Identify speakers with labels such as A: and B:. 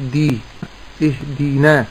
A: دي اهدينا